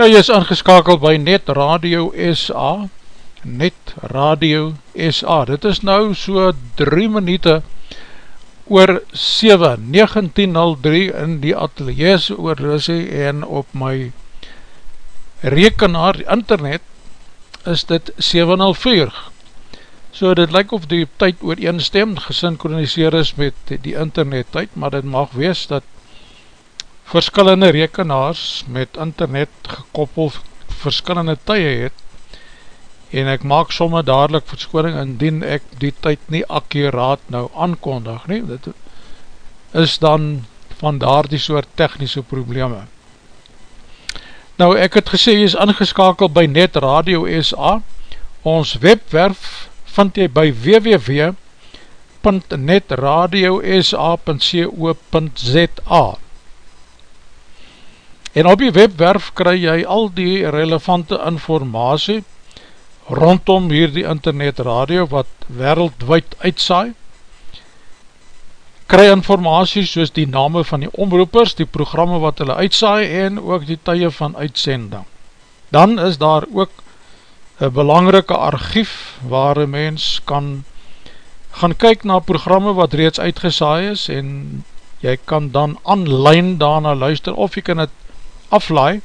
Ja, jy is aangeskakeld by Net Radio SA Net Radio SA Dit is nou so 3 minute oor 7 1903 in die ateliers oor Lissie en op my rekenaar internet is dit 704 so dit lyk of die tyd ooreenstem gesynchroniseer is met die internet tyd maar dit mag wees dat verskillende rekenaars met internet gekoppel verskillende tye het en ek maak somme dadelijk verskoning indien ek die tyd nie akkuraat nou aankondig nie, dit is dan van daar die soort technische probleme. Nou ek het gesê, jy is ingeskakeld by Net Radio SA, ons webwerf vind jy by www.netradiosa.co.za En op die webwerf kry jy al die relevante informatie rondom hier die internet radio wat wereldwijd uitsaai. Kry informatie soos die name van die omroepers, die programme wat hulle uitsaai en ook die tye van uitsending. Dan is daar ook een belangrike archief waar een mens kan gaan kyk na programme wat reeds uitgesaai is en jy kan dan online daarna luister of jy kan het aflaai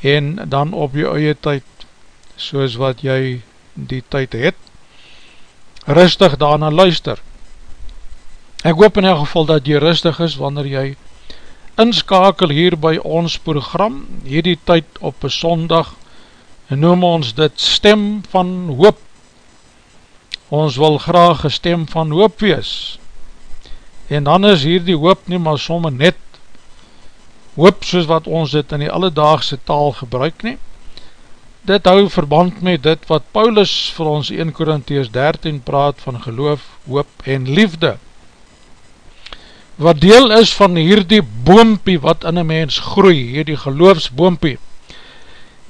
en dan op jou eie tyd soos wat jy die tyd het rustig daarna luister. Ek hoop in elk geval dat jy rustig is wanneer jy inskakel hier by ons program. Hierdie tyd op een sondag noem ons dit stem van hoop. Ons wil graag een stem van hoop wees. En dan is hier die hoop nie maar somme net hoop soos wat ons dit in die alledaagse taal gebruik nie. Dit hou verband met dit wat Paulus vir ons 1 Korinties 13 praat van geloof, hoop en liefde. Wat deel is van hierdie boompie wat in een mens groei, hierdie geloofsboompie,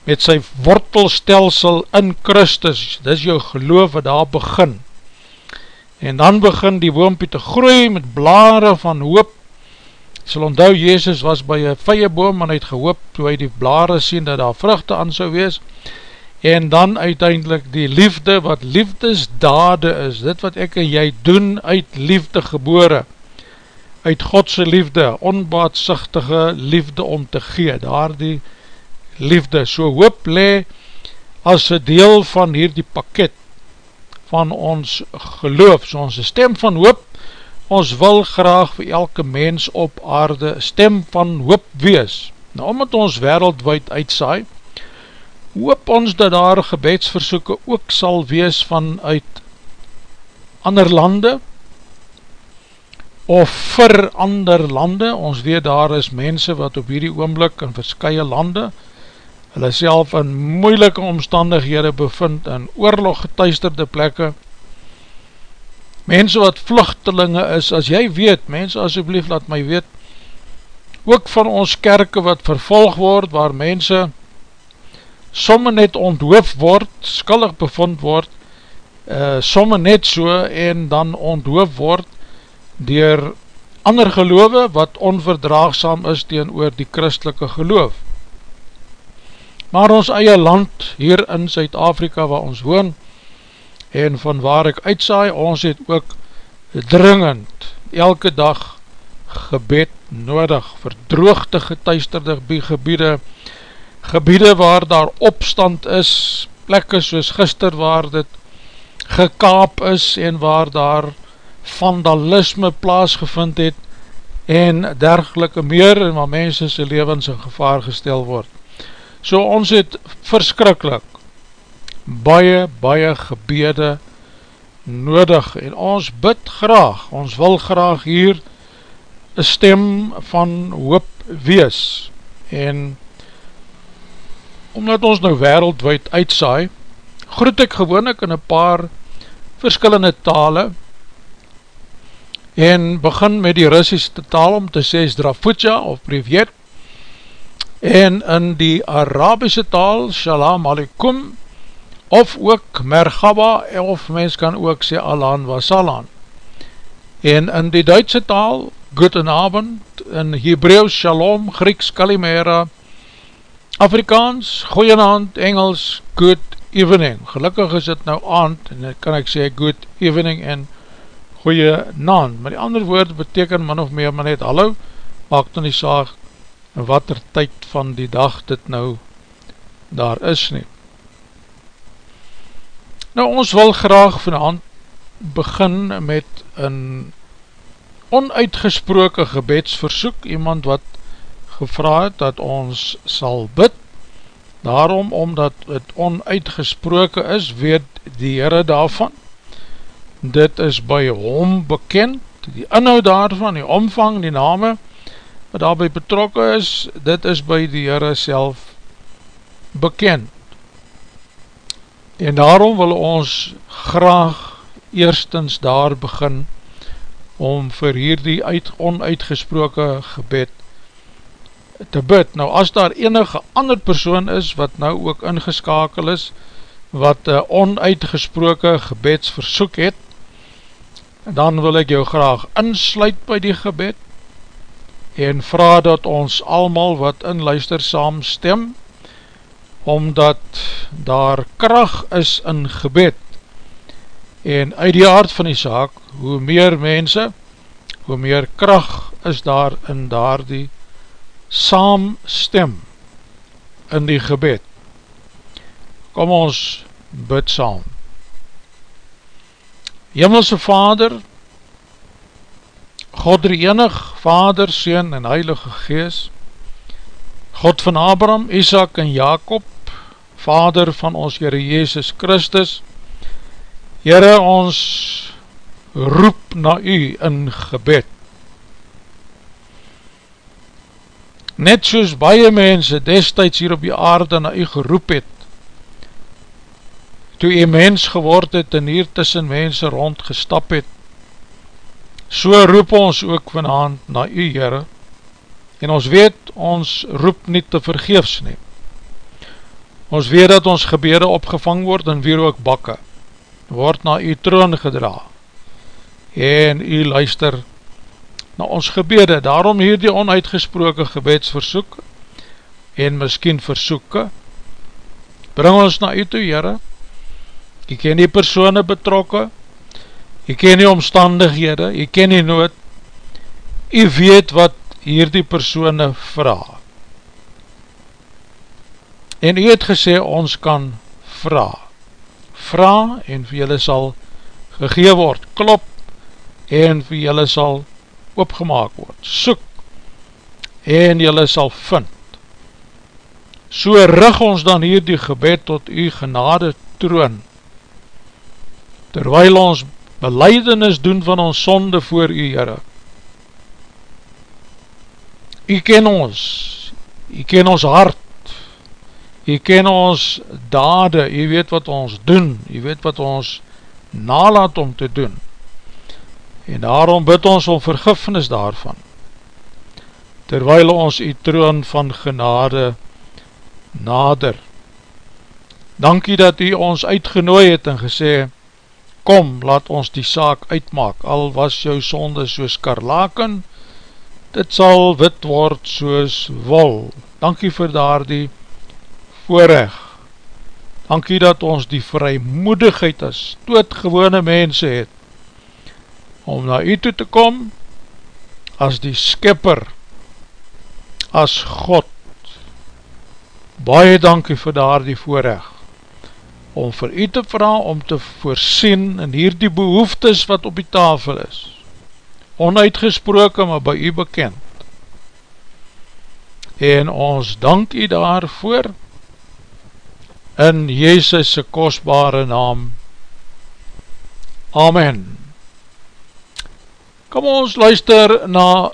met sy wortelstelsel in Christus, dit is jou geloof wat daar begin. En dan begin die boompie te groei met blare van hoop, sal onthou, Jezus was by een vijeboom en hy het gehoop toe hy die blare sien dat daar vruchte aan sou wees. En dan uiteindelik die liefde wat liefdesdade is, dit wat ek en jy doen uit liefde gebore, uit Godse liefde, onbaatsigtige liefde om te gee, daar die liefde, so hoop le as een deel van hierdie pakket van ons geloof, so ons stem van hoop ons wil graag vir elke mens op aarde stem van hoop wees. Nou, omdat ons wereldwijd uitsaai, hoop ons dat daar gebedsversoeken ook sal wees vanuit ander lande, of vir ander lande, ons weet daar is mense wat op hierdie oomblik in verskye lande, hulle self in moeilike omstandighede bevind, in oorlog getuisterde plekke, mense wat vluchtelinge is, as jy weet, mense asjeblief laat my weet, ook van ons kerke wat vervolg word, waar mense somme net onthoof word, skullig bevond word, uh, somme net so en dan onthoof word dier ander geloof wat onverdraagsam is teen oor die christelike geloof. Maar ons eie land hier in Zuid-Afrika waar ons woon, en van waar ek uitsaai, ons het ook dringend elke dag gebed nodig, verdroogte getuisterde gebiede, gebiede waar daar opstand is, plekke soos gister waar dit gekaap is en waar daar vandalisme plaasgevind het en dergelike meer en waar mense sy levens in gevaar gestel word. So ons het verskrikkelijk baie, baie gebede nodig. En ons bid graag, ons wil graag hier een stem van hoop wees. En omdat ons nou wereldwijd uitsaai, groet ek gewoon ek in een paar verskillende tale. En begin met die Russische taal om te sê Zdrafutja of Privet en in die Arabische taal Shalom Aleikum of ook Mergaba, of mens kan ook sê Alan Wasalan. En in die Duitse taal, Goedenavond, in Hebreeuws Shalom, Grieks Kalimera, Afrikaans, Goeienavond, Engels, Good Evening. Gelukkig is dit nou aand, en kan ek sê Good Evening en Goeienavond. Maar die ander woord beteken min of meer, maar net hallo, maak dan die saag, wat er tyd van die dag dit nou daar is nie. Nou ons wil graag vanavond begin met een onuitgesproken gebedsversoek, iemand wat gevra het dat ons sal bid, daarom omdat het onuitgesproken is, weet die Heere daarvan, dit is by hom bekend, die inhoud daarvan, die omvang, die name, wat daarby betrokken is, dit is by die Heere self bekend. En daarom wil ons graag eerstens daar begin om vir hierdie uit, onuitgesproke gebed te bid. Nou as daar enige ander persoon is wat nou ook ingeskakel is, wat een onuitgesproke gebedsversoek het, dan wil ek jou graag insluit by die gebed en vraag dat ons almal wat in luister saam stem, omdat daar kracht is in gebed en uit die aard van die saak, hoe meer mense, hoe meer kracht is daar in daar die saam stem in die gebed. Kom ons bid saam. Himmelse Vader, God die enig, Vader, Seen en Heilige Gees, God van Abraham, Isaac en Jacob, Vader van ons Heere Jezus Christus, Heere ons roep na u in gebed. Net soos baie mense destijds hier op die aarde na u geroep het, toe u mens geword het en hier tussen mense rondgestap het, so roep ons ook vanavond na u Heere, en ons weet, ons roep nie te vergeefs neem. Ons weet dat ons gebede opgevang word en weer ook bakke, word na u troon gedra, en u luister na ons gebede, daarom hier die onuitgesproken gebedsversoek, en miskien versoeke, bring ons na u toe, Heere, jy ken die persoene betrokke, jy ken die omstandighede, jy ken die nood, jy weet wat hier die persoene vraag. En jy het gesê, ons kan vraag. Vraag en vir julle sal gegee word, klop en vir julle sal opgemaak word, soek en julle sal vind. So rig ons dan hier die gebed tot u genade troon, terwyl ons beleidenis doen van ons sonde voor u Heere. U ken ons, u ken ons hart, u ken ons dade, u weet wat ons doen, u weet wat ons nalaat om te doen. En daarom bid ons om vergifnis daarvan, terwyl ons u troon van genade nader. Dankie dat u ons uitgenooi het en gesê, kom, laat ons die saak uitmaak, al was jou sonde soos karlaken, dit sal wit word soos wol. Dankie vir daar die voorrecht. Dankie dat ons die vrymoedigheid as doodgewone mense het, om na u toe te kom, as die skipper, as God. Baie dankie vir daar die voorrecht om vir u te vraag om te voorsien in hier die behoeftes wat op die tafel is, onuitgesproken maar by u bekend. En ons dank u daarvoor in Jezus' kostbare naam. Amen. Kom ons luister na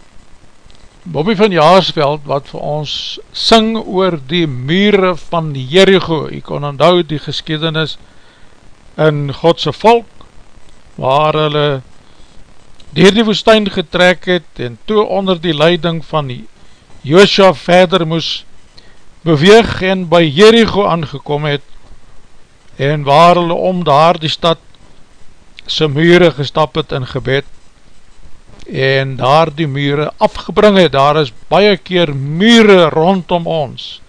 Bobby van Jaarsveld wat vir ons sing oor die mure van Jericho. Jy kon onthou die geschiedenis in Godse volk waar hulle dier die woestijn getrek het en toe onder die leiding van Joosja verder moes beweeg en by Jericho aangekom het en waar hulle om daar die stad sy mure gestap het in gebed en daar die mure afgebring het, daar is baie keer mure rondom ons,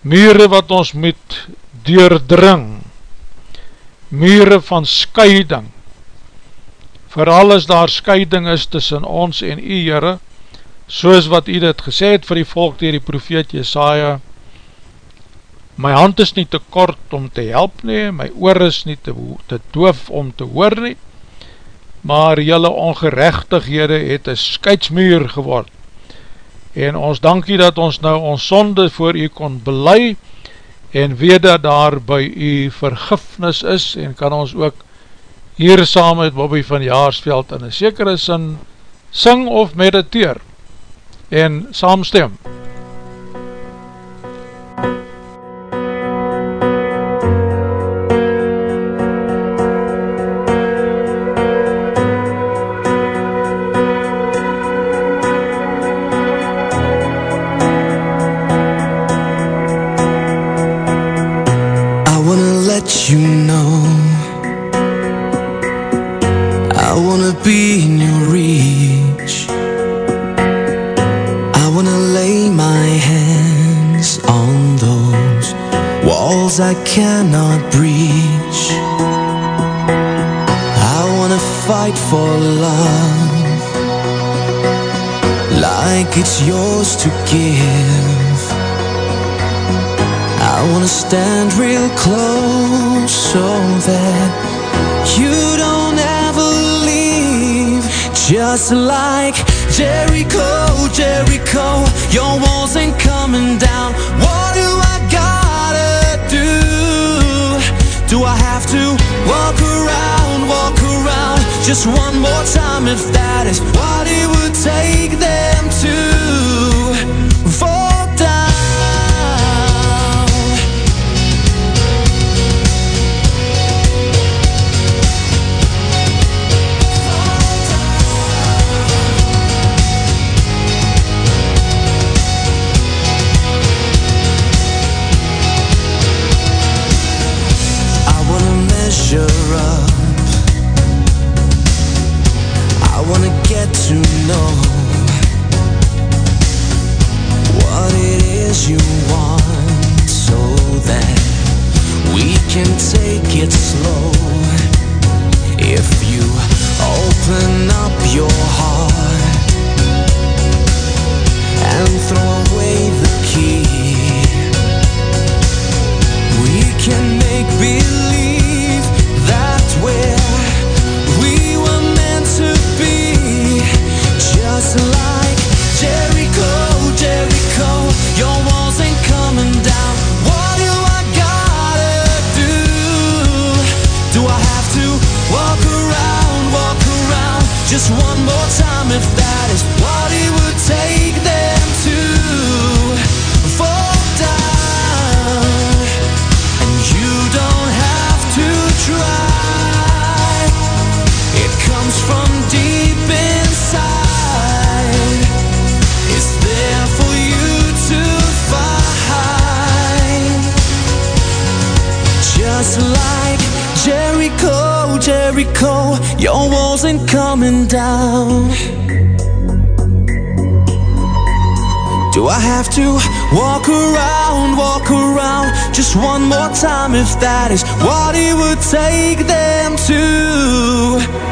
mure wat ons moet deurdring, mure van scheiding, vooral as daar scheiding is tussen ons en u Heere, soos wat u dit gesê het vir die volk dier die profeet Jesaja, my hand is nie te kort om te help nie, my oor is nie te, te doof om te hoor nie, maar jylle ongerechtighede het een skeidsmuur geword. En ons dankie dat ons nou ons sonde voor u kon belei en weet dat daar by u vergifnis is en kan ons ook hier saam met Bobby van Jaarsveld in een sekere sin sing of mediteer en saamstem. We can take it slow. If you open up your heart and throw away the key. We can make believe just one more time if that Your walls ain't coming down. Do I have to walk around, walk around just one more time if that is what it would take them to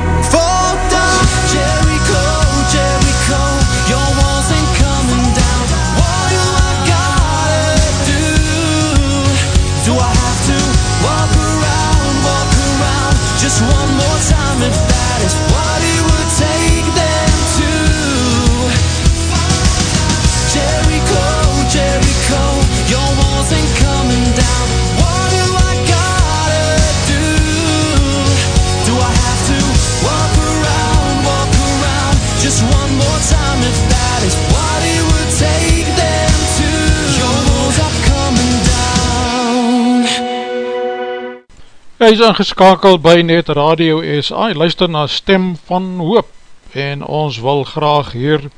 is what Hy is ingeskakeld by Net Radio SA, luister na Stem van Hoop en ons wil graag hier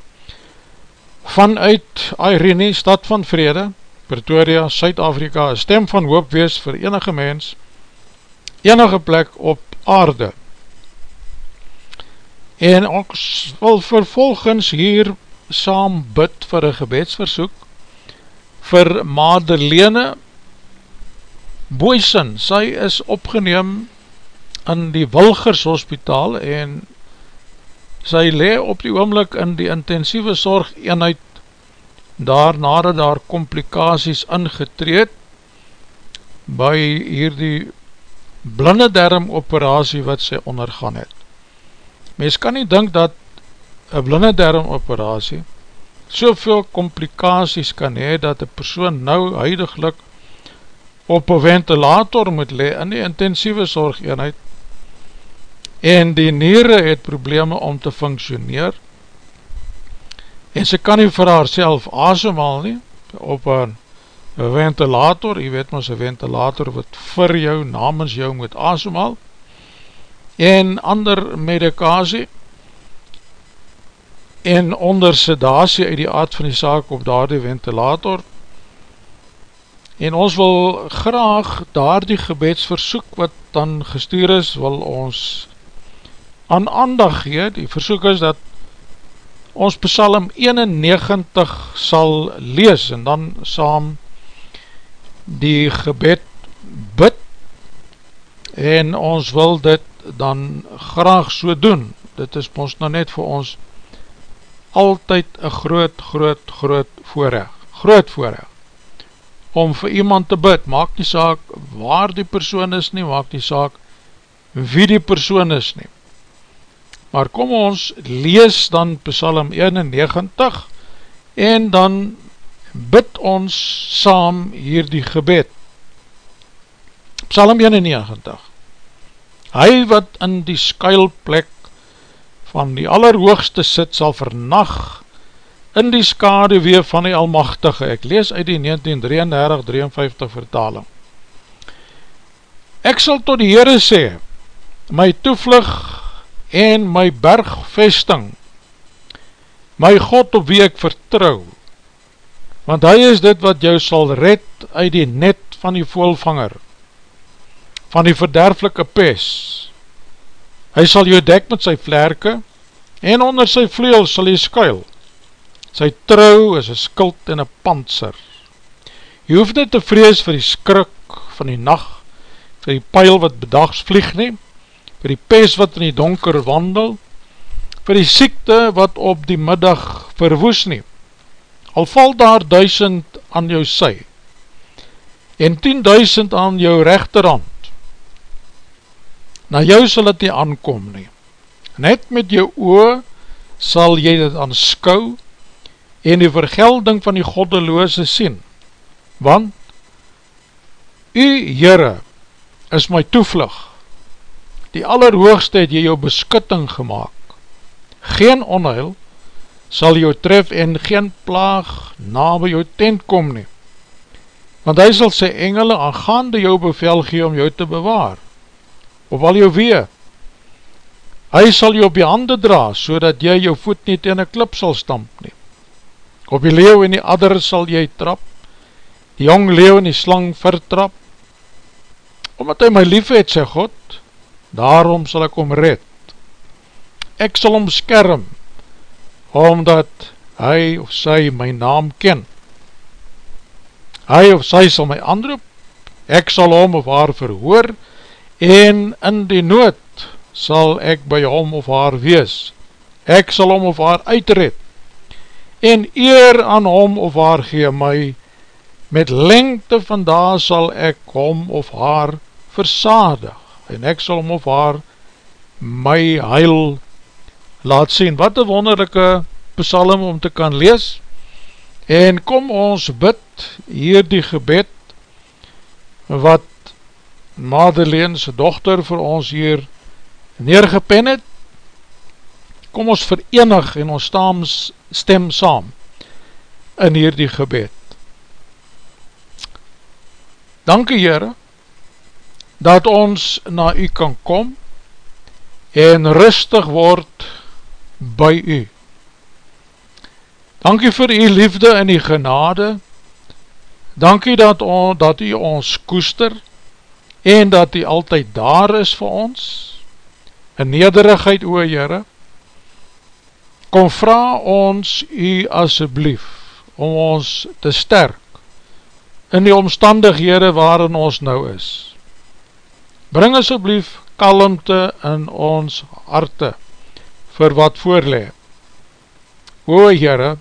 vanuit Irene, stad van vrede, Pretoria, Suid-Afrika, stem van hoop wees vir enige mens, enige plek op aarde. En ons wil vervolgens hier saam bid vir een gebedsversoek vir Madeleine Boysen, sy is opgeneem in die Wilgers hospitaal en sy le op die oomlik in die intensieve zorg eenheid daar nadat daar complicaties ingetreed by hierdie blinde derm operatie wat sy ondergaan het. Mens kan nie dink dat een blinde derm operatie soveel complicaties kan hee dat een persoon nou huidiglik op een ventilator moet le in die intensieve zorg eenheid en die niere het probleme om te functioneer. En sy kan nie vir haar self asemhaal nie op een ventilator, jy weet ons een ventilator wat vir jou, namens jou moet asemhaal. En ander medikasie en onder sedasie uit die aard van die saak op daar die ventilator en ons wil graag daar die gebedsversoek wat dan gestuur is, wil ons aan aandag gee, die versoek is dat ons psalm 91 sal lees en dan saam die gebed bid. En ons wil dit dan graag so doen. Dit is ons nou net vir ons altyd een groot, groot, groot voorrecht, groot voorrecht, om vir iemand te bid, maak die saak waar die persoon is nie, maak die saak wie die persoon is nie. Maar kom ons lees dan Psalm 91 en dan bid ons saam hier die gebed. Psalm 91 Hy wat in die skuilplek van die allerhoogste sit sal vernag in die skadewee van die Almachtige. Ek lees uit die 1933-53 vertaling. Ek sal tot die Heere sê, my toevlug en my bergvesting, my God op wie ek vertrouw, want hy is dit wat jou sal red uit die net van die voelvanger, van die verderflike pes. Hy sal jou dek met sy vlerke, en onder sy vleel sal hy skuil. Sy trouw is een skuld en een panser. Jy hoef net te vrees vir die skrik van die nacht, vir die pijl wat bedags vlieg neem, vir die pes wat in die donker wandel, vir die siekte wat op die middag verwoes neem al val daar duisend aan jou sy, en tienduisend aan jou rechterhand, na jou sal het nie aankom nie. Net met jou oor sal jy dit aanskou, en die vergelding van die goddeloose sien, want, u Heere, is my toevlug, die allerhoogste het jy jou beskutting gemaakt, geen onheil, sal jou tref en geen plaag na by jou tent kom nie. Want hy sal sy engele aangaande jou bevel gee om jou te bewaar, of al jou wee. Hy sal jou op die hande dra, so dat jy jou voet nie ten een klip sal stamp nie. Op die leeuw en die adder sal jy trap, die jong leeuw en die slang vertrap, omdat hy my lief het, sê God, daarom sal ek om red. Ek sal omskerm, omdat hy of sy my naam ken. Hy of sy sal my aanroep, ek sal hom of haar verhoor, en in die nood sal ek by hom of haar wees. Ek sal hom of haar uitred, en eer aan hom of haar gee my, met lengte vandaag sal ek hom of haar versadig, en ek sal hom of haar my heil laat sien, wat een wonderlijke psalm om te kan lees, en kom ons bid hier die gebed, wat Madeleense dochter vir ons hier neergepen het, kom ons verenig en ons stam, stem saam in hier die gebed. Dankie Heere, dat ons na u kan kom en rustig word by u. Dankie vir u liefde en die genade, dankie dat, on, dat u ons koester en dat u altyd daar is vir ons, in nederigheid oor Heere, kom vraag ons u asseblief om ons te sterk in die omstandighede waarin ons nou is. Bring asseblief kalmte in ons harte, vir wat voorlee. O Heere,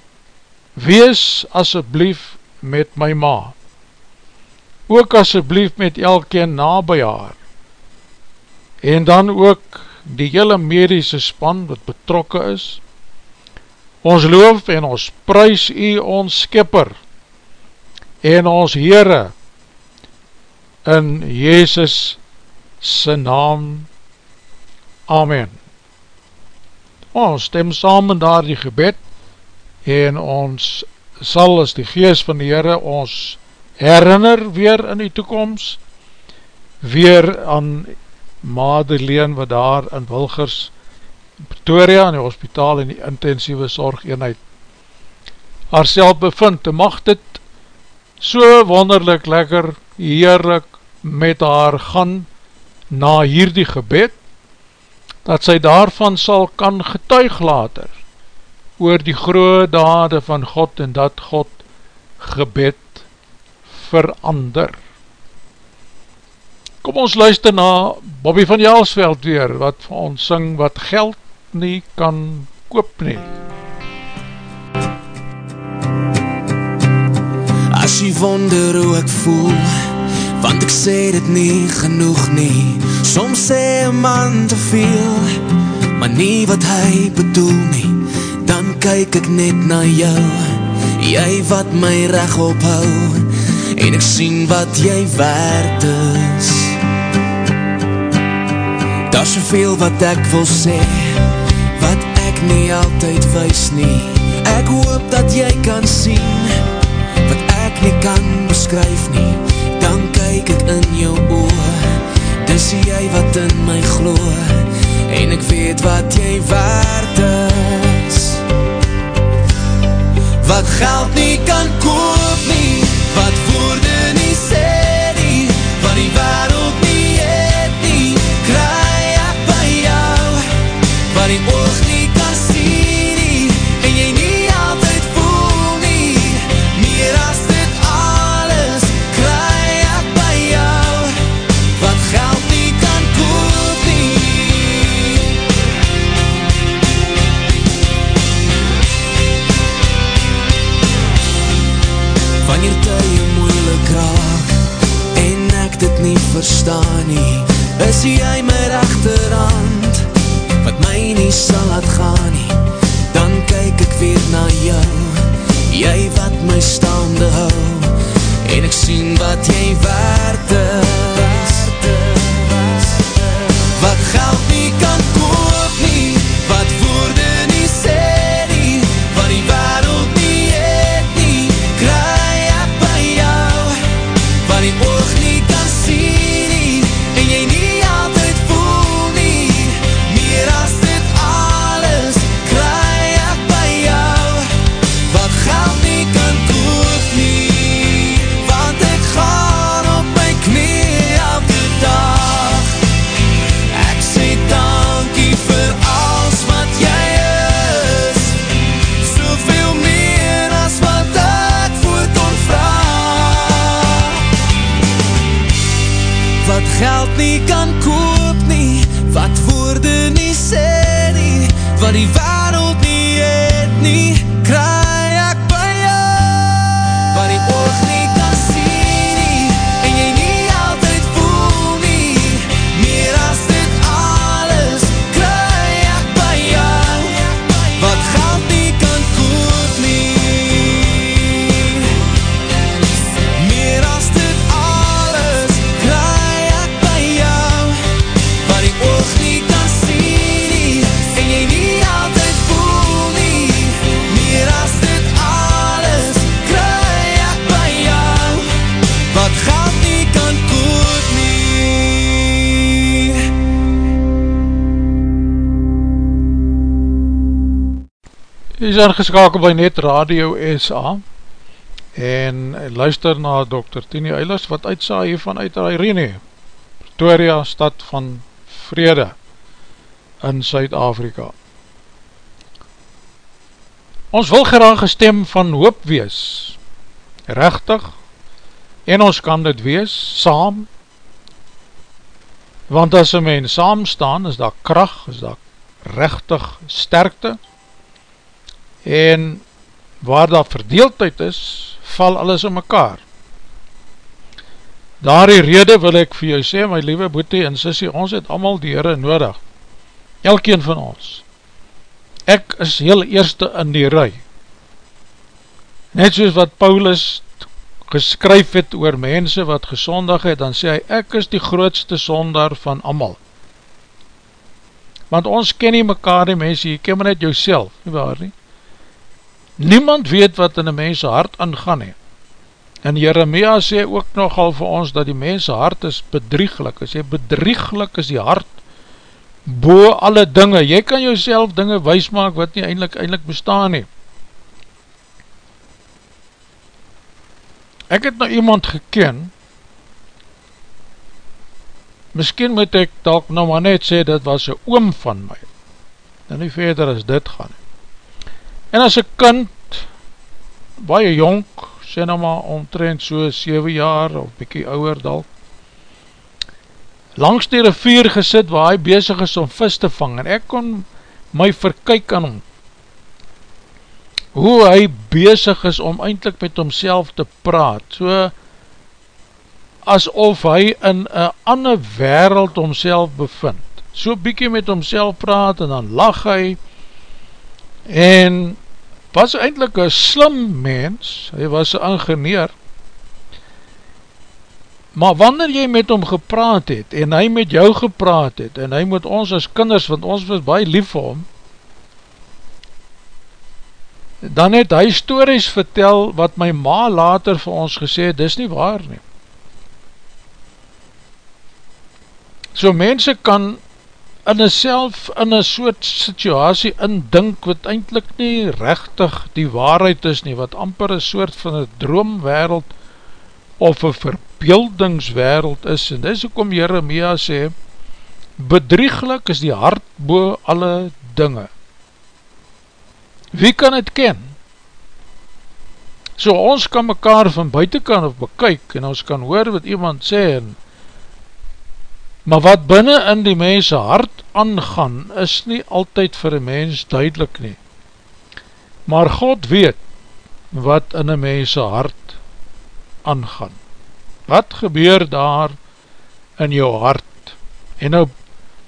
wees asseblief met my ma, ook asseblief met elkeen na by haar, en dan ook die hele medische span wat betrokke is, ons loof en ons prijs u ons skipper, en ons Heere, in Jezus sy naam, Amen. Ons stem saam in daar die gebed en ons sal as die geest van die Heere ons herinner weer in die toekomst weer aan Madeleine wat daar in Wilgers Pretoria in die hospitaal en die intensieve zorg eenheid haar bevind en mag dit so wonderlik lekker heerlik met haar gaan na hierdie gebed dat sy daarvan sal kan getuig later oor die groe dade van God en dat God gebed verander. Kom ons luister na Bobby van Jaalsveld weer, wat vir ons syng wat geld nie kan koop nie. As jy wonder hoe ek voel, want ek sê dit nie genoeg nie, soms sê een man te veel, maar nie wat hy bedoel nie, dan kyk ek net na jou, jy wat my reg ophou, en ek sien wat jy waard is. Daar soveel wat ek wil sê, nie altyd wees nie. Ek hoop dat jy kan sien Wat ek nie kan beskryf nie. Dan kyk ek in jou oor Dis jy wat in my gloor En ek weet wat jy waard is. Wat geld nie kan koop nie Is jy my rechterhand? Wat my nie sal laat gaan nie. Dan kyk ek weer na jou. Jy wat my staande hou. En ek sien wat jy waard is Jy is ingeskakeld by Net Radio SA en luister na Dr. Tini Eilers wat uitsaai hier vanuit Irene, Pretoria, stad van vrede in Suid-Afrika. Ons wil graag gestem van hoop wees, rechtig, en ons kan dit wees, saam, want as een mens saam staan, is daar kracht, is daar rechtig sterkte, en waar daar verdeeldheid is, val alles in mekaar. Daar die rede wil ek vir jou sê, my liewe boete en sissie, ons het allemaal die Heere nodig, elkeen van ons. Ek is heel eerste in die rui. Net soos wat Paulus geskryf het oor mense wat gesondig het, dan sê hy, ek is die grootste sonder van amal. Want ons ken nie mekaar die mense, jy ken maar net jou nie waar nie? Niemand weet wat in die mense hart aangaan he. En Jeremia sê ook nogal vir ons dat die mense hart is bedrieglik. Hy sê bedrieglik is die hart bo alle dinge. Jy kan jouself dinge wijsmaak wat nie eindelijk, eindelijk bestaan nie. Ek het nou iemand geken, miskien moet ek dalk nou maar net sê, dit was een oom van my, en nie verder as dit gaan. En as een kind, baie jonk, sê nou maar omtrent so 7 jaar, of bykie ouwer dalk, langs die rivier gesit, waar hy bezig is om vis te vang, en ek kon my verkyk aan hom, hoe hy bezig is om eindelijk met homself te praat, so asof hy in een ander wereld homself bevind. So bykie met homself praat en dan lach hy. En was eindelijk een slim mens, hy was een ingenieur, maar wanneer jy met hom gepraat het en hy met jou gepraat het en hy met ons as kinders, want ons was baie lief vir hom, dan het hy stories vertel wat my ma later vir ons gesê dis nie waar nie. So mense kan in een self, in een soort situasie indink wat eindelijk nie rechtig die waarheid is nie, wat amper een soort van een droomwereld of een verbeeldingswereld is, en dis ook om Jeremia sê, bedrieglik is die hart bo alle dinge, wie kan het ken? So ons kan mekaar van buitenkant of bekyk en ons kan hoor wat iemand sê en maar wat binnen in die mense hart aangaan is nie altyd vir een mens duidelik nie. Maar God weet wat in een mense hart aangaan. Wat gebeur daar in jou hart? En nou,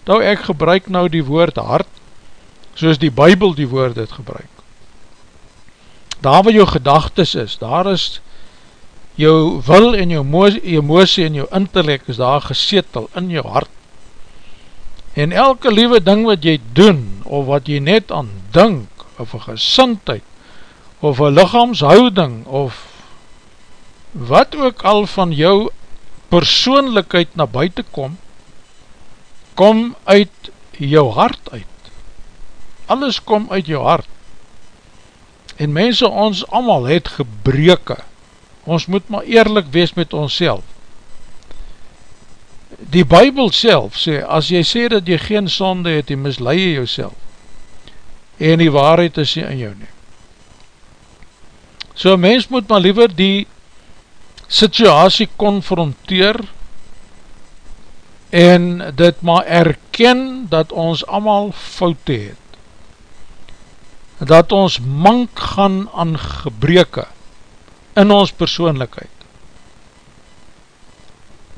nou ek gebruik nou die woord hart soos die bybel die woord het gebruik daar waar jou gedagtes is, daar is jou wil en jou emosie en jou intellect is daar gesetel in jou hart. En elke liewe ding wat jy doen, of wat jy net aan dink, of een gesintheid, of een lichaamshouding, of wat ook al van jou persoonlikheid na buiten kom, kom uit jou hart uit. Alles kom uit jou hart. En mense, ons allemaal het gebreke. Ons moet maar eerlijk wees met ons self. Die Bijbel self sê, as jy sê dat jy geen sonde het, jy misleie jy jouself. En die waarheid is nie in jou nie. So mens moet maar liever die situasie konfronteer en dit maar erken dat ons allemaal foute het dat ons mank gaan aan gebreke in ons persoonlikheid.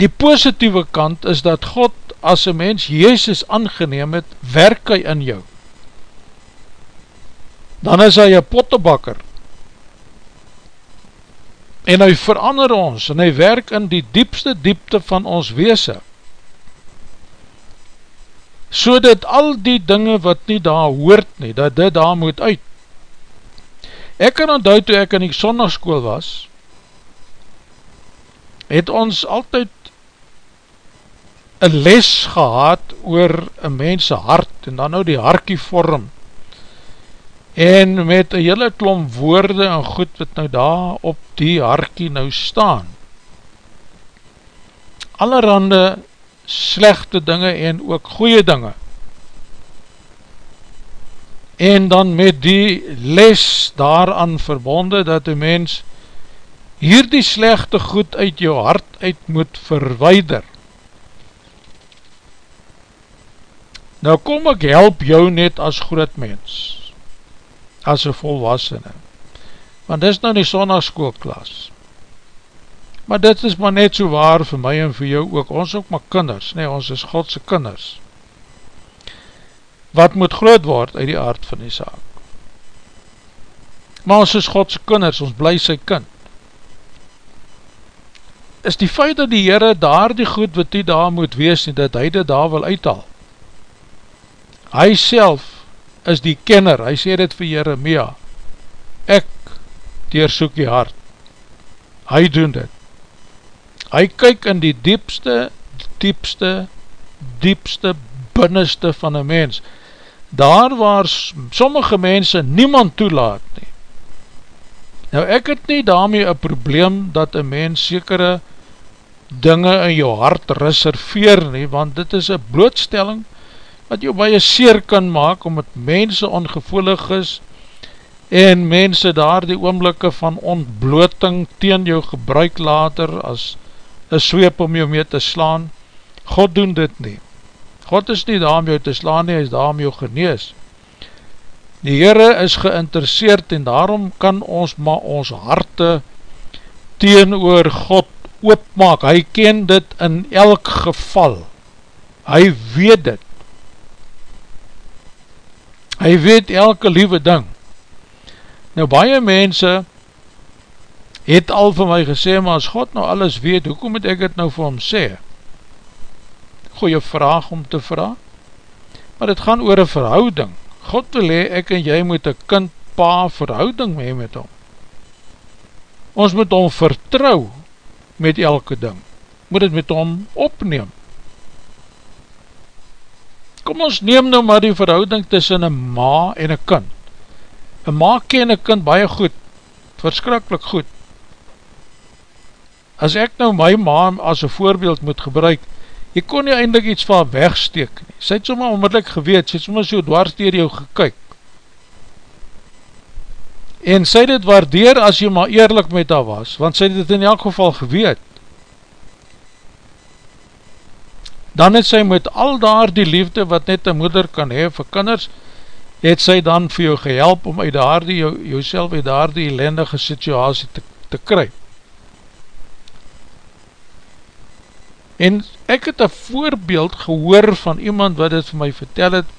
Die positieve kant is dat God as een mens Jezus aangeneem het, werk hy in jou. Dan is hy een pottebakker en hy verander ons en hy werk in die diepste diepte van ons weese so dat al die dinge wat nie daar hoort nie, dat dit daar moet uit. Ek kan onthou toe ek in die sondagskool was, het ons altyd een les gehad oor een mense hart, en dan nou die harkie vorm, en met een hele klom woorde en goed wat nou daar op die harkie nou staan. Allerhande slechte dinge en ook goeie dinge. En dan met die les daaraan verbonde dat die mens hier die slechte goed uit jou hart uit moet verweider. Nou kom ek help jou net as groot mens, as een volwassene, want dit is nou die sondagskoolklas. Maar dit is maar net so waar vir my en vir jou ook, ons ook maar kinders, nee, ons is Godse kinders. Wat moet groot word uit die aard van die saak? Maar ons is Godse kinders, ons bly sy kind. Is die feit dat die Heere daar die goed wat die daar moet wees, nie dat hy dit daar wil uithaal. Hy self is die kenner, hy sê dit vir Jeremia, ek deersoek die hart. Hy doen dit hy kyk in die diepste, diepste, diepste binneste van een mens, daar waar sommige mense niemand toelaat nie. Nou ek het nie daarmee een probleem dat een mens sekere dinge in jou hart reserveer nie, want dit is een blootstelling wat jou baie seer kan maak, omdat mense ongevoelig is, en mense daar die oomblikke van ontbloting teen jou gebruik later as een sweep om jou mee te slaan. God doen dit nie. God is nie daar om jou te slaan nie, hy is daar om jou genees. Die Heere is geïnteresseerd en daarom kan ons maar ons harte teen oor God oopmaak. Hy ken dit in elk geval. Hy weet dit. Hy weet elke liewe ding. Nou baie mense het al vir my gesê, maar as God nou alles weet, hoekom moet ek het nou vir hom sê? Goeie vraag om te vraag. Maar het gaan oor een verhouding. God wil hee, ek en jy moet een kind-pa verhouding mee met hom. Ons moet hom vertrouw met elke ding. Moet het met hom opneem. Kom ons neem nou maar die verhouding tussen een ma en een kind. Een ma ken een kind baie goed, verskrikkelijk goed. As ek nou my ma as een voorbeeld moet gebruik, jy kon nie eindelijk iets van wegsteek nie, sy het soma onmiddellik geweet, sy het soma so dwars dier jou gekyk, en sy het het waardeer as jy maar eerlijk met haar was, want sy het het in elk geval geweet, dan het sy met al daar die liefde wat net een moeder kan hee vir kinders, het sy dan vir jou gehelp om uit daar die, jou, jou self uit daar die ellendige situasie te, te kryp. En ek het een voorbeeld gehoor van iemand wat dit vir my vertel het,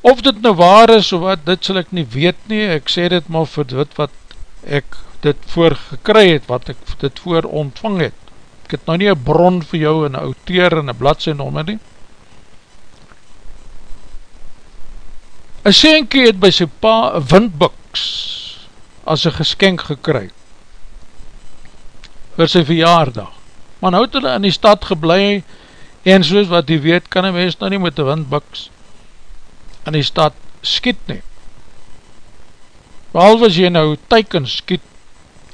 of dit nou waar is of wat, dit sal ek nie weet nie, ek sê dit maar vir dit wat ek dit voor gekry het, wat ek dit voor ontvang het. Ek het nou nie een bron vir jou, een auteur en een bladzijn onder nie. Een sienkie het by sy pa een windbuks as een geskenk gekry vir sy verjaardag maar nou het hulle in die stad geblei en soos wat die weet kan een mens nou nie met die windbuks in die stad skiet nie. Behalve as jy nou teiken skiet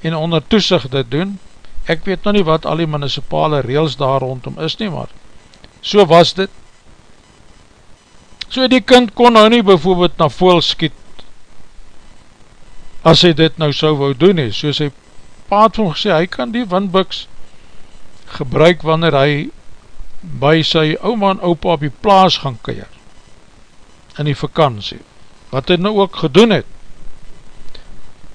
en onder toesig dit doen ek weet nou nie wat al die municipale reels daar rondom is nie maar so was dit. So die kind kon nou nie bijvoorbeeld na voel skiet as hy dit nou so wou doen nie. Soos hy paad van gesê, hy kan die windbuks gebruik wanneer hy by sy ouma en opa op die plaas gaan keir in die vakantie wat hy nou ook gedoen het.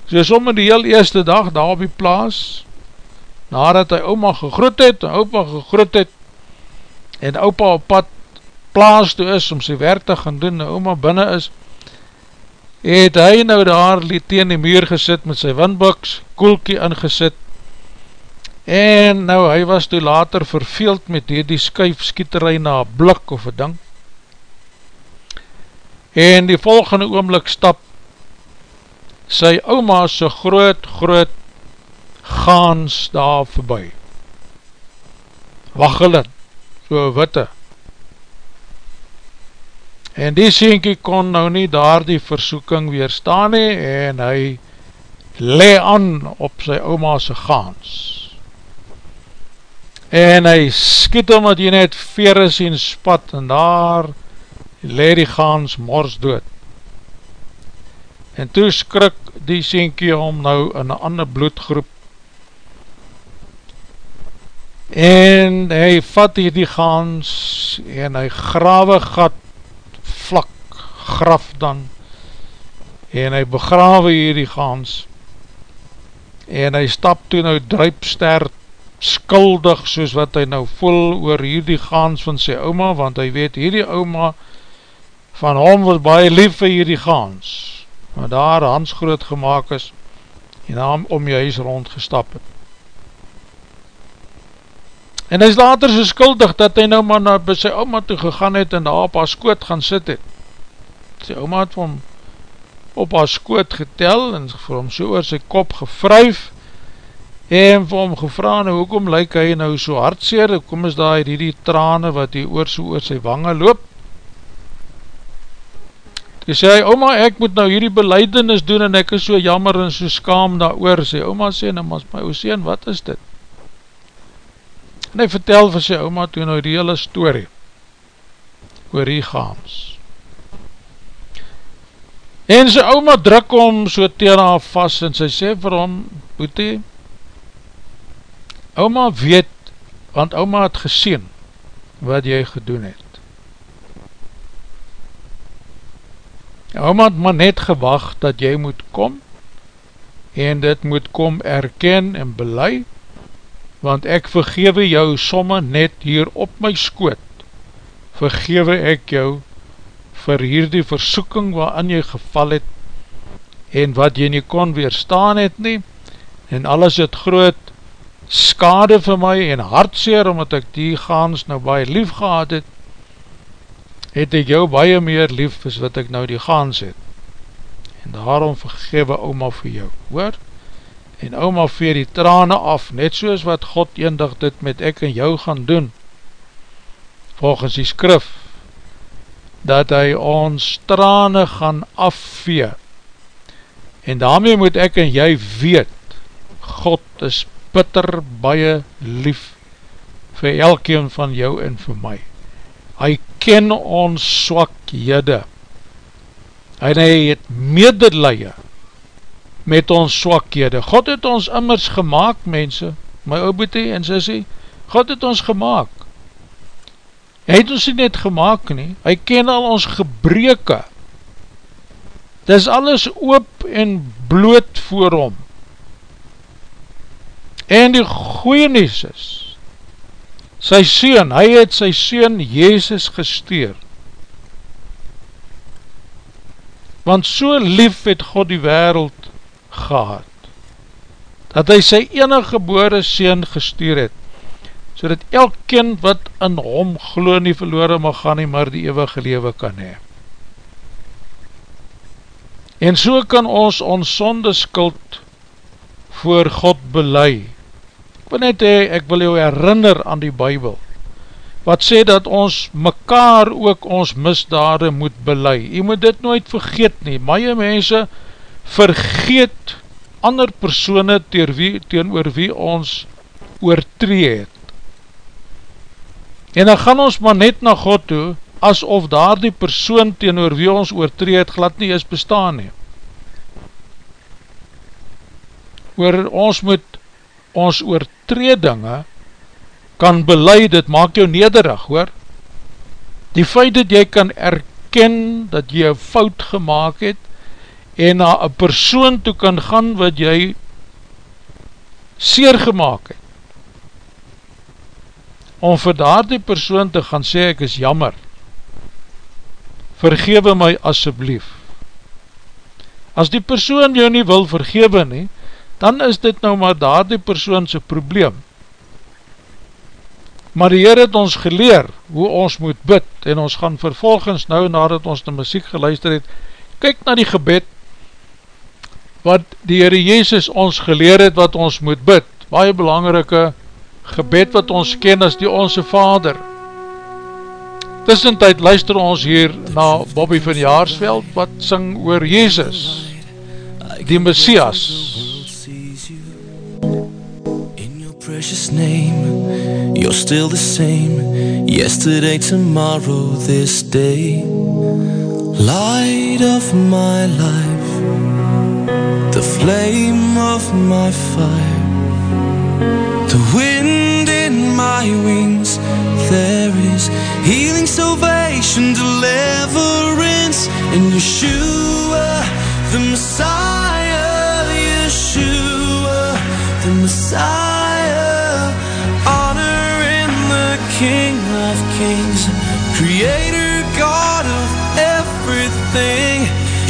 So som in die heel eerste dag daar op die plaas nadat hy ouma gegroet het en opa gegroet het en opa op pad plaas toe is om sy werk te gaan doen en ouma binnen is het hy nou daar teen die muur gesit met sy windbuks koelkie ingesit En nou, hy was toe later verveeld met die, die skuifskieterij na blik of een ding. En die volgende oomlik stap sy oma so groot, groot gaans daar voorbij. Waggelend, so witte. En die sienkie kon nou nie daar die versoeking weerstaan nie en hy le aan op sy oma se gaans en hy skiet om dat jy net vere sien spat en daar leer die gaans mors dood. En toe skrik die sienkie om nou in een ander bloedgroep. En hy vat hier die gaans en hy grawe gat vlak graf dan. En hy begrawe hier die gaans. En hy stap toe nou druipstert skuldig soos wat hy nou voel oor hierdie gaans van sy oma, want hy weet hierdie oma van hom was baie lief vir hierdie gaans, maar daar hans groot gemaakt is en hom om jy huis rondgestap het. En hy is later so skuldig dat hy nou maar na, by sy oma toe gegaan het en daar op haar skoot gaan sit het. Sy oma het vir hom op haar skoot getel en vir hom so oor sy kop gevryf en vir hom gevra, nou hoekom lyk hy nou so hartseer, hoekom is daar die, die trane wat hy oor so oor sy wange loop, hy sê, oma ek moet nou hierdie beleidenis doen en ek is so jammer en so skaam daar oor, sê oma sê, nou mas my ooseen, wat is dit? En hy vertel vir sy oma toe nou die hele story oor die gaams. En sy oma druk hom so teen haar vast en sy sê vir hom, boete, Oma weet, want oma het geseen wat jy gedoen het. Ouma het maar net gewag dat jy moet kom en dit moet kom erken en belei want ek vergewe jou somme net hier op my skoot vergewe ek jou vir hierdie versoeking waarin jy geval het en wat jy nie kon weerstaan het nie en alles het groot skade vir my en hartseer omdat ek die gaans nou baie lief gehad het het ek jou baie meer lief as wat ek nou die gaans het. En daarom vergewe oma vir jou, hoor? En oma veer die trane af, net soos wat God eendig dit met ek en jou gaan doen, volgens die skrif, dat hy ons trane gaan afvee. En daarmee moet ek en jy weet, God is bitter baie lief vir elkeen van jou en vir my. Hy ken ons swakhede. En hy het medelije met ons swakhede. God het ons immers gemaakt mense my oudboete en sissie God het ons gemaakt hy het ons nie net gemaakt nie hy ken al ons gebreke. Dis alles oop en bloot voor hom en die goeie nies is sy soon, hy het sy soon Jezus gesteer. Want so lief het God die wereld gehad, dat hy sy enige gebore soon gesteer het, so dat elk kind wat in hom glo nie verloore mag gaan nie, maar die eeuwige lewe kan hee. En so kan ons ons sonde skuld voor God belei, wil net hee, ek wil jou herinner aan die Bijbel, wat sê dat ons mekaar ook ons misdade moet belei. Jy moet dit nooit vergeet nie. Maie mense vergeet ander persone teen oor wie ons oortree het. En dan gaan ons maar net na God toe, asof daar die persoon teen oor wie ons oortree het, glad nie is bestaan nie. Oor ons moet ons oortredinge kan beleid, dit maak jou nederig, hoor. Die feit dat jy kan erken dat jy een fout gemaakt het en na een persoon toe kan gaan wat jy seer gemaakt het. Om vir daar die persoon te gaan sê, ek is jammer, vergewe my asseblief. As die persoon jou nie wil vergewe nie, dan is dit nou maar daar die persoonse probleem. Maar die Heer het ons geleer hoe ons moet bid en ons gaan vervolgens nou nadat ons die muziek geluister het, kyk na die gebed wat die Heer Jezus ons geleer het wat ons moet bid. Baie belangrike gebed wat ons ken as die Onse Vader. Tussentijd luister ons hier na Bobby van Jaarsveld wat sing oor Jezus, die Messias. Precious name. You're still the same. Yesterday, tomorrow, this day. Light of my life. The flame of my fire. The wind in my wings. There is healing, salvation,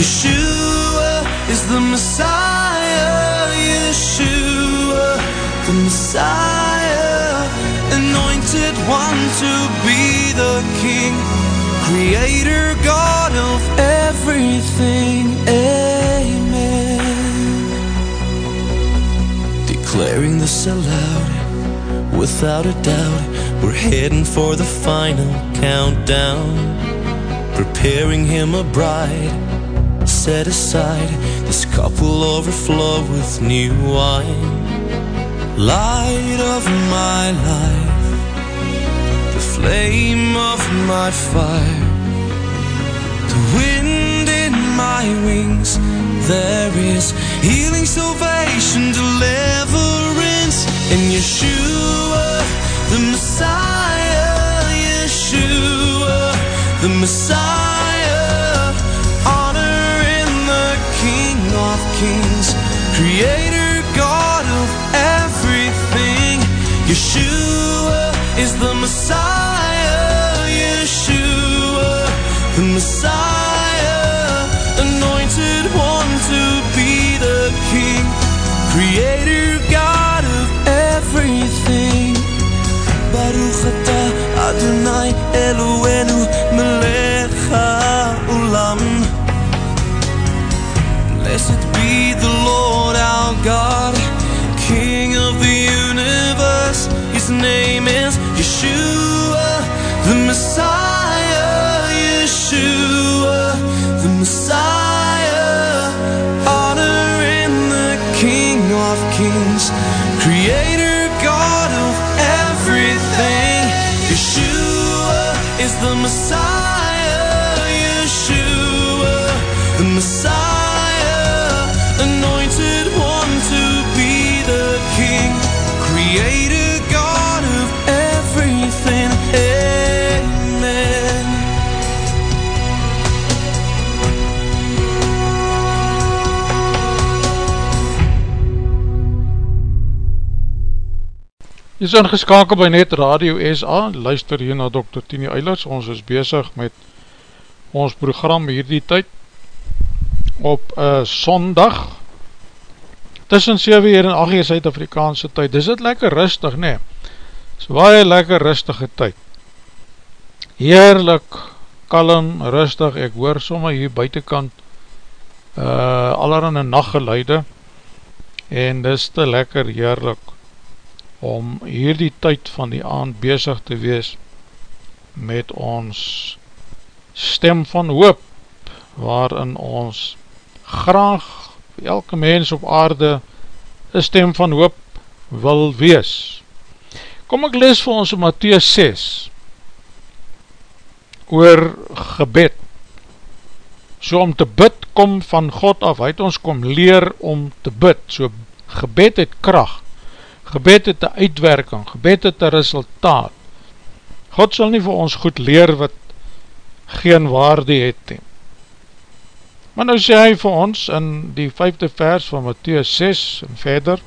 Yeshua is the Messiah. Yeshua, the Messiah, anointed one to be the King. Creator, God of everything. Amen. Declaring this aloud without a doubt, we're heading for the final countdown. Preparing him a bride, set aside, this cup will overflow with new wine. Light of my life, the flame of my fire, the wind in my wings, there is healing, salvation, deliverance. In Yeshua, the Messiah, Yeshua, the Messiah, Yeshua is the Messiah, Yeshua, the Messiah, anointed one to be the King, Creator God of everything. Baruch Ata Adonai Eloheinu melech haolam. Blessed be the Yeshua The Messiah Jy is ingeskakel by Net Radio SA, luister hier na Dr. Tini Eilers, ons is bezig met ons program hierdie tyd op uh, sondag. Tussen 7 uur en 8 uur Suid-Afrikaanse tyd, dis het lekker rustig nie, is baie lekker rustige tyd. Heerlik, kalm, rustig, ek hoor somme hier buitenkant uh, allerhande nachtgeluide. En dis te lekker heerlik om hierdie tyd van die aand bezig te wees met ons stem van hoop waarin ons graag elke mens op aarde een stem van hoop wil wees. Kom ek lees vir ons in Matthäus 6 oor gebed. So om te bid kom van God af, hy het ons kom leer om te bid. So gebed het kracht gebed het een uitwerking, gebed het een resultaat. God sal nie vir ons goed leer wat geen waarde het nie. Maar nou sê hy vir ons in die vijfde vers van Matthäus 6 en verder,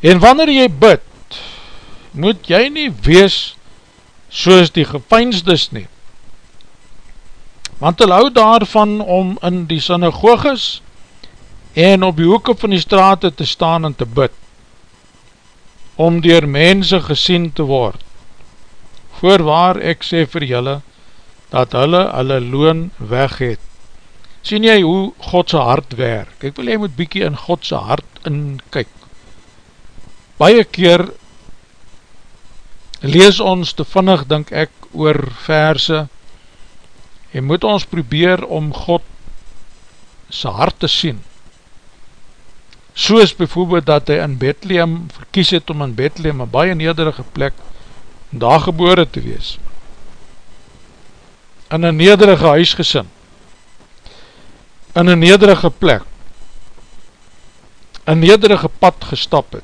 en wanneer jy bid, moet jy nie wees soos die gepeinsdes nie. Want hulle hou daarvan om in die synagoges en op die hoeke van die straat te staan en te bid om dier mense gesien te word. Voorwaar ek sê vir julle, dat hulle hulle loon weg het. Sien jy hoe Godse hart werk? Ek wil jy moet bykie in Godse hart inkyk. Baie keer lees ons te vinnig, denk ek, oor verse en moet ons probeer om God sy hart te sien soos bijvoorbeeld dat hy in Bethlehem verkies het om in Bethlehem een baie nederige plek daar gebore te wees. In een nederige huisgesin. In een nederige plek. Een nederige pad gestap het.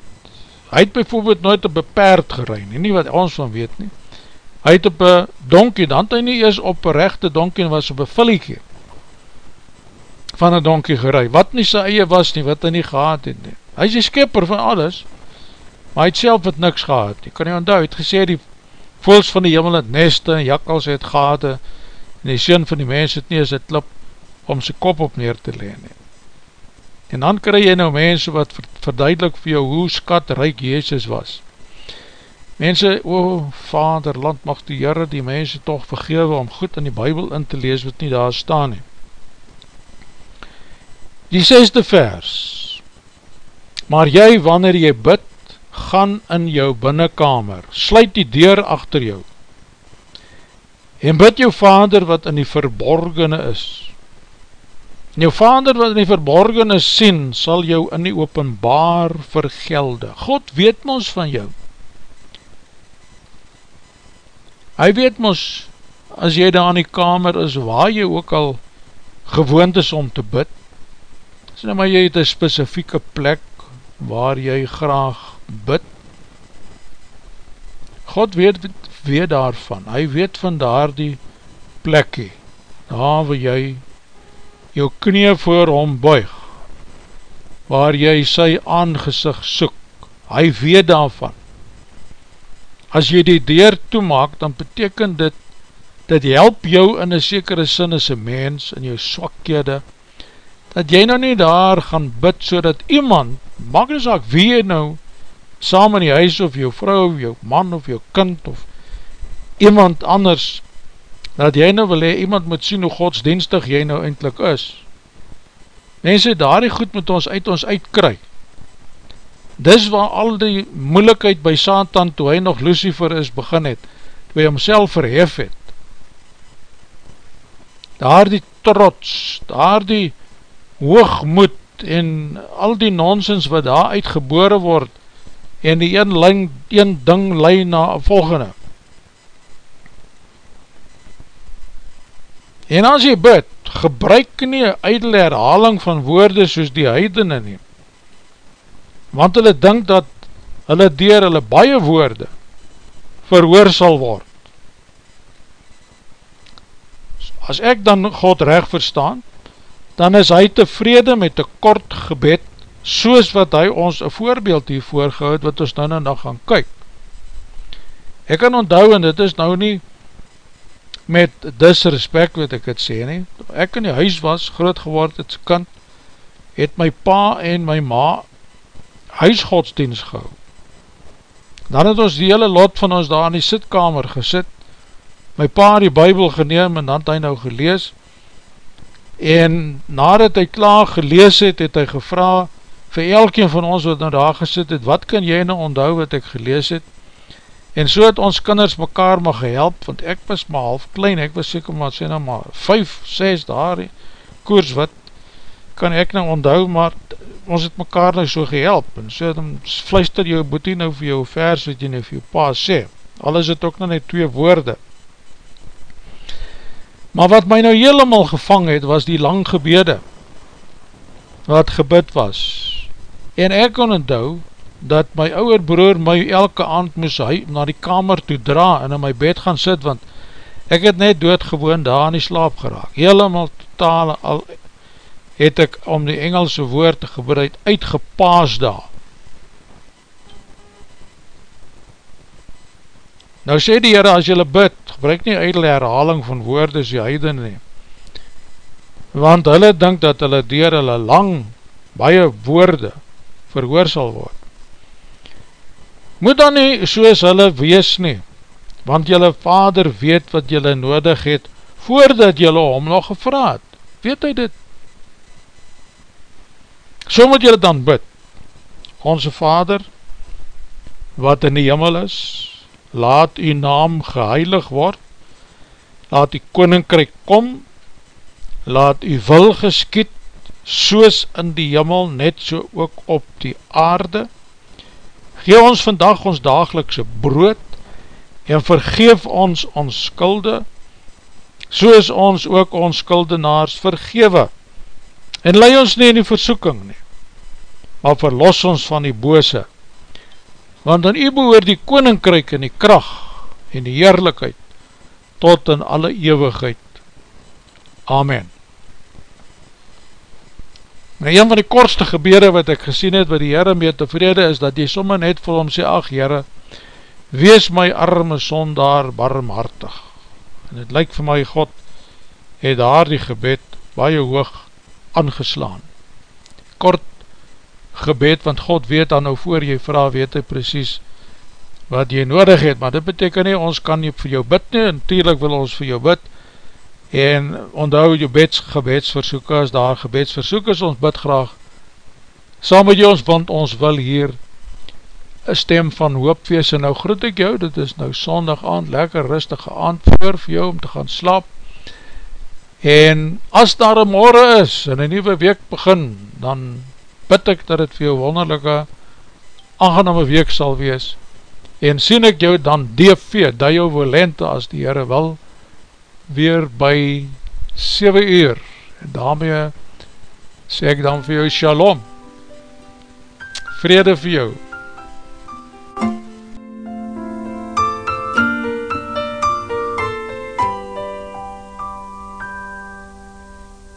Hy het bijvoorbeeld nooit op een paard gerein nie wat ons van weet nie. Hy het op een donkie, dan het hy nie eers op een rechte donkie was op een villiekie van een donkie gerei, wat nie sy eie was nie, wat hy nie gehad het nie. Hy is die skipper van alles, maar hy het self het niks gehad nie. Kan jy onthou, hy het gesê die voels van die hemel het neste en jakkals het gehad en die sin van die mens het nie as het klip om sy kop op neer te leen nie. En dan krij jy nou mense wat verduidelik vir jou hoe skat ryk Jezus was. Mense, o oh, vader, land mag die Heere die mense toch vergewe om goed in die Bijbel in te lees wat nie daar staan nie. Die sesde vers Maar jy, wanneer jy bid, gaan in jou binnenkamer, sluit die deur achter jou, en bid jou vader wat in die verborgene is. En jou vader wat in die verborgene sien, sal jou in die openbaar vergelde. God weet ons van jou. Hy weet ons, as jy daar in die kamer is, waar jy ook al gewoond is om te bid, Sê nou maar jy het een specifieke plek waar jy graag bid. God weet, weet daarvan, hy weet van daar die plekkie, daar waar jy jou knie voor hom buig, waar jy sy aangezicht soek, hy weet daarvan. As jy die deur toemaak, dan beteken dit, dit help jou in een sekere sin as een mens, in jou swakhede, dat jy nou nie daar gaan bid so dat iemand, maak nie saak wie jy nou saam in die huis of jou vrou of jou man of jou kind of iemand anders, dat jy nou wil hee, iemand moet sien hoe godsdienstig jy nou eindelijk is. Mense, daar die goed moet ons uit ons uitkry. Dis waar al die moeilikheid by Satan, toe hy nog Lucifer is, begin het, toe hy homself verhef het. Daar die trots, daar die hoogmoed, en al die nonsens wat daar uitgebore word, en die een, lijn, een ding lei na volgende. En as jy bid, gebruik nie ijdel herhaling van woorde soos die heidene neem. Want hulle dink dat hulle dier hulle baie woorde verhoor sal word. As ek dan God recht verstaan, dan is hy tevrede met een kort gebed, soos wat hy ons een voorbeeld hier voorgehoud, wat ons nou nou gaan kyk. Ek kan onthou, en dit is nou nie met disrespect wat ek het sê nie, ek in die huis was, groot geword het kant, het my pa en my ma huisgodsdienst gehou. Dan het ons die hele lot van ons daar in die sitkamer gesit, my pa die bybel geneem en dan het hy nou gelees, en nadat hy klaar gelees het, het hy gevra vir elkeen van ons wat nou daar gesit het, wat kan jy nou onthou wat ek gelees het? En so het ons kinders mekaar maar gehelp, want ek was maar half klein, ek was seker maar, sê nou maar, 5, 6 daar, koers, wat kan ek nou onthou, maar ons het mekaar nou so gehelp, en so dan fluister jou boetie nou vir jou vers, wat jy nou vir jou pa sê, al is het ook nou net twee woorde, Maar wat my nou helemaal gevang het, was die lang gebede, wat gebid was. En ek kon onthou, dat my ouwer broer my elke aand moes hy na die kamer toe dra en in my bed gaan sit, want ek het net doodgewoon daar in die slaap geraak. Helemaal totaal al het ek om die Engelse woord te gebruik uitgepaas daar. Nou sê die Heere, as jylle bid, gebruik nie eidel herhaling van woorde as jy heiden nie. Want hulle denk dat hulle dier hulle lang, baie woorde verhoor sal word. Moet dan nie soos hulle wees nie, want jylle vader weet wat jylle nodig het, voordat jylle hom nog gevraad. Weet hy dit? So moet jylle dan bid. Onze vader, wat in die jimmel is, laat u naam geheilig word, laat u koninkryk kom, laat u wil geskiet, soos in die jimmel, net so ook op die aarde, gee ons vandag ons dagelikse brood, en vergeef ons ons skulde, soos ons ook ons skuldenaars vergewe, en lei ons nie in die versoeking nie, maar verlos ons van die bose, want aan u behoor die koninkryk en die kracht en die heerlijkheid tot in alle eeuwigheid. Amen. Nou een van die kortste gebede wat ek gesien het wat die Heere mee tevrede is, dat die somme net vir hom sê, ach Heere, wees my arme sondaar barmhartig. En het lyk vir my God, het daar die gebed baie hoog aangeslaan. Kort gebed, want God weet dan nou voor jy vraag, weet hy precies wat jy nodig het, maar dit beteken nie, ons kan nie vir jou bid nie, en tuurlijk wil ons vir jou bid, en onthou jou beds, gebedsversoek as daar gebedsversoek is, ons bid graag, saam met jou ons, want ons wil hier een stem van hoop wees, en nou groet ek jou, dit is nou sondag aand, lekker rustige aand voor vir jou om te gaan slaap, en as daar een morgen is, en een nieuwe week begin, dan bid ek dat het vir jou wonderlijke aangename week sal wees. En sien ek jou dan DV, die jou volente as die Heere wil weer by 7 uur. En daarmee sê ek dan vir jou shalom. Vrede vir jou.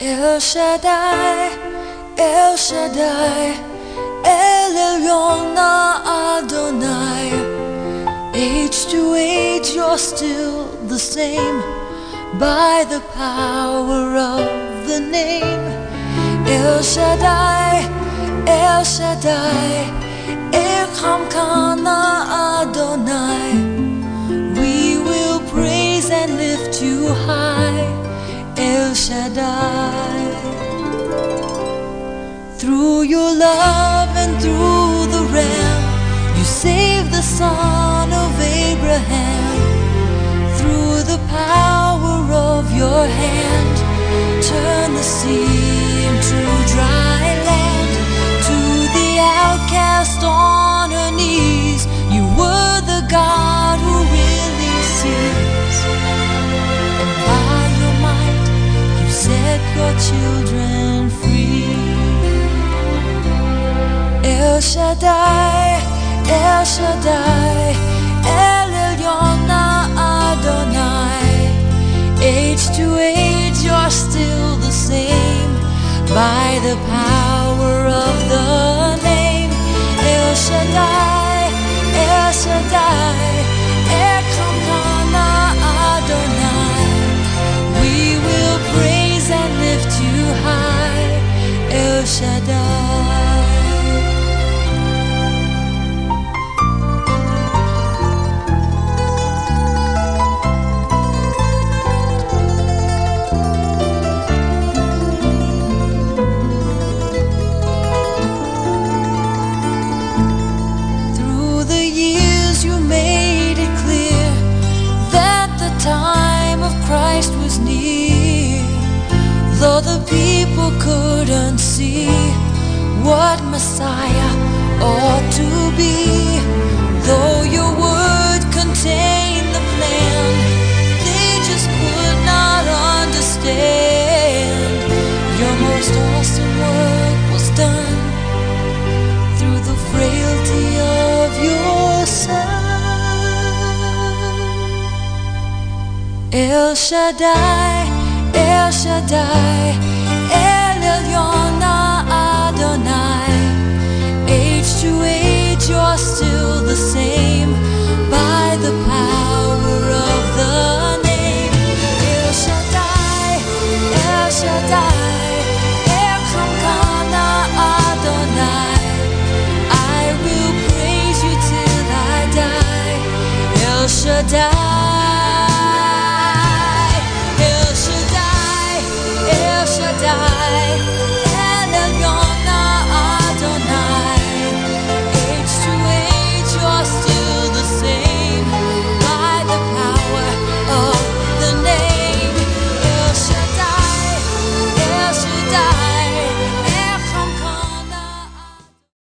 El Shaddai El Shaddai, El Elyon Adonai. Age to age, you're still the same by the power of the name. El Shaddai, El Shaddai, Echam Adonai. We will praise and lift you high, El Shaddai. Through your love and through the Ram, you saved the son of Abraham. Through the power of your hand, turn the sea into dry land. To the outcast on her knees, you were the God who really sees. And by your might, you set your children free. El Shaddai, El Shaddai, El Elyon Adonai. Age to age, you're still the same by the power of the name. El Shaddai, El Shaddai, Shaddai,